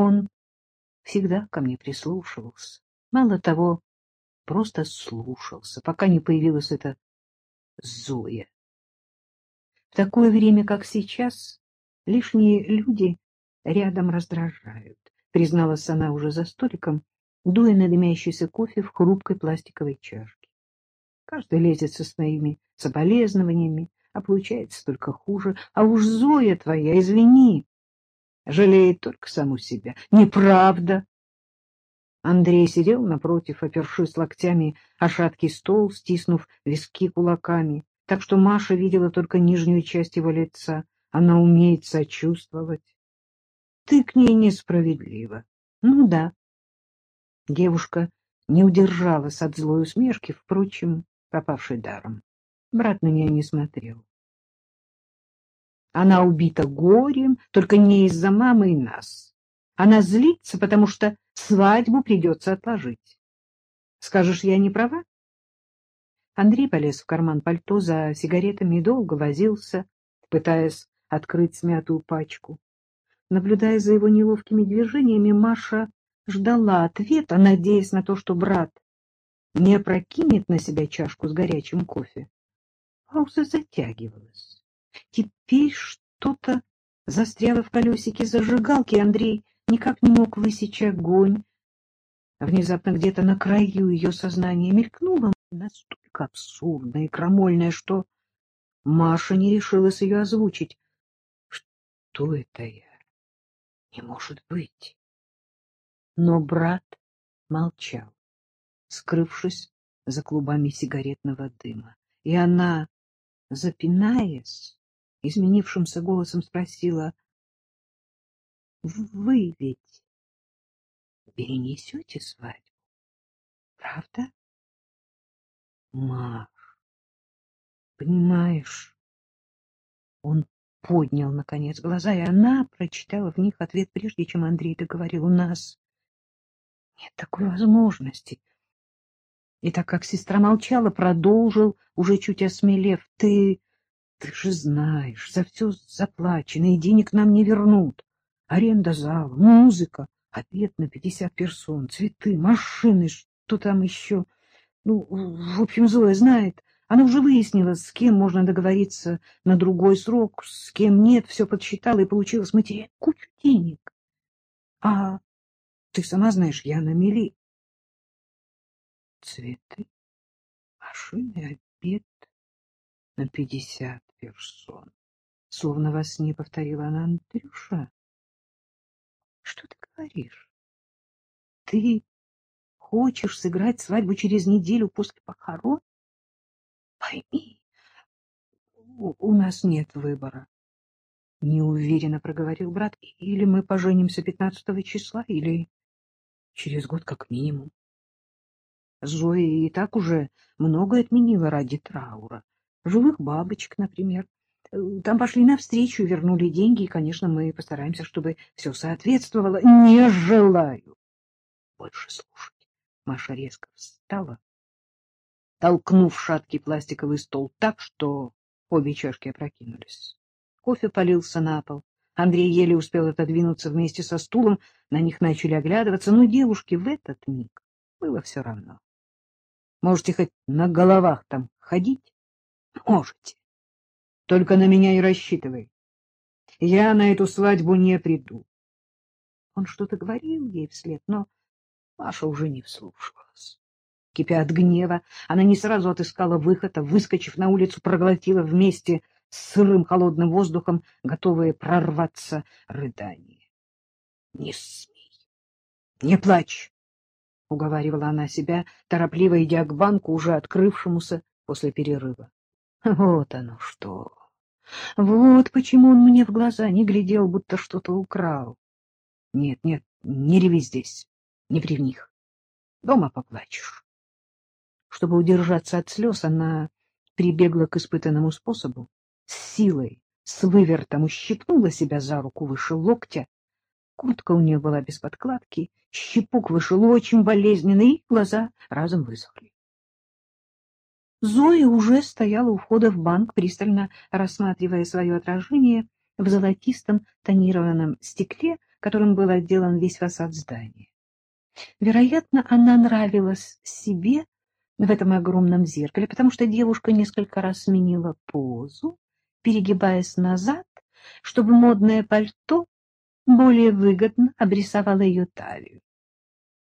Он всегда ко мне прислушивался. Мало того, просто слушался, пока не появилась эта Зоя. В такое время, как сейчас, лишние люди рядом раздражают, призналась она уже за столиком, дуя на дымящийся кофе в хрупкой пластиковой чашке. Каждый лезет со своими соболезнованиями, а получается только хуже. А уж Зоя твоя, извини, жалеет только саму себя. Неправда. Андрей сидел напротив, опершись локтями о шаткий стол, стиснув виски кулаками, так что Маша видела только нижнюю часть его лица. Она умеет сочувствовать. Ты к ней несправедлива. Ну да. Девушка не удержалась от злой усмешки, впрочем, попавшей даром. Брат на нее не смотрел. Она убита горем, только не из-за мамы и нас. Она злится, потому что свадьбу придется отложить. Скажешь, я не права? Андрей полез в карман пальто за сигаретами и долго возился, пытаясь открыть смятую пачку. Наблюдая за его неловкими движениями, Маша ждала ответа, надеясь на то, что брат не опрокинет на себя чашку с горячим кофе. Пауза затягивалась. Теперь что-то застряло в колесике зажигалки, Андрей никак не мог высечь огонь. Внезапно где-то на краю ее сознания мелькнуло настолько абсурдное и крамольное, что Маша не решилась ее озвучить. Что это я? Не может быть. Но брат молчал, скрывшись за клубами сигаретного дыма. И она, запинаясь, изменившимся голосом спросила, — Вы ведь перенесете свадьбу, правда? — Маш, понимаешь, он поднял, наконец, глаза, и она прочитала в них ответ, прежде чем Андрей договорил. — У нас нет такой возможности. И так как сестра молчала, продолжил, уже чуть осмелев. — Ты... ты же знаешь, за все заплачено, и денег нам не вернут. Аренда зала, музыка, обед на пятьдесят персон, цветы, машины, что там еще. Ну, в общем, Зоя знает. Она уже выяснила, с кем можно договориться на другой срок, с кем нет, все подсчитала и получила с матери кучу денег. А ты сама знаешь, я на мели цветы, машины, обед на пятьдесят персон. Словно во сне повторила она Андрюша. Что ты говоришь? Ты хочешь сыграть свадьбу через неделю после похорон? Пойми, у, нас нет выбора. Неуверенно проговорил брат. Или мы поженимся пятнадцатого числа, или через год как минимум. Зоя и так уже многое отменила ради траура. Живых бабочек, например. Там пошли навстречу, вернули деньги, и, конечно, мы постараемся, чтобы все соответствовало. Не желаю больше слушать. Маша резко встала, толкнув шаткий пластиковый стол так, что обе чашки опрокинулись. Кофе полился на пол. Андрей еле успел отодвинуться вместе со стулом, на них начали оглядываться, но девушке в этот миг было все равно. Можете хоть на головах там ходить? Можете. Только на меня и рассчитывай. Я на эту свадьбу не приду. Он что-то говорил ей вслед, но Маша уже не вслушивалась. Кипя от гнева, она не сразу отыскала выход, а, выскочив на улицу, проглотила вместе с сырым холодным воздухом, готовые прорваться рыдания. — Не смей, не плачь! — уговаривала она себя, торопливо идя к банку, уже открывшемуся после перерыва. Вот оно что! Вот почему он мне в глаза не глядел, будто что-то украл. Нет, нет, не реви здесь, не при них. Дома поплачешь. Чтобы удержаться от слез, она прибегла к испытанному способу, с силой, с вывертом ущипнула себя за руку выше локтя, Куртка у нее была без подкладки, щепок вышел очень болезненный, и глаза разом высохли. Зоя уже стояла у входа в банк, пристально рассматривая свое отражение в золотистом тонированном стекле, которым был отделан весь фасад здания. Вероятно, она нравилась себе в этом огромном зеркале, потому что девушка несколько раз сменила позу, перегибаясь назад, чтобы модное пальто более выгодно обрисовало ее талию.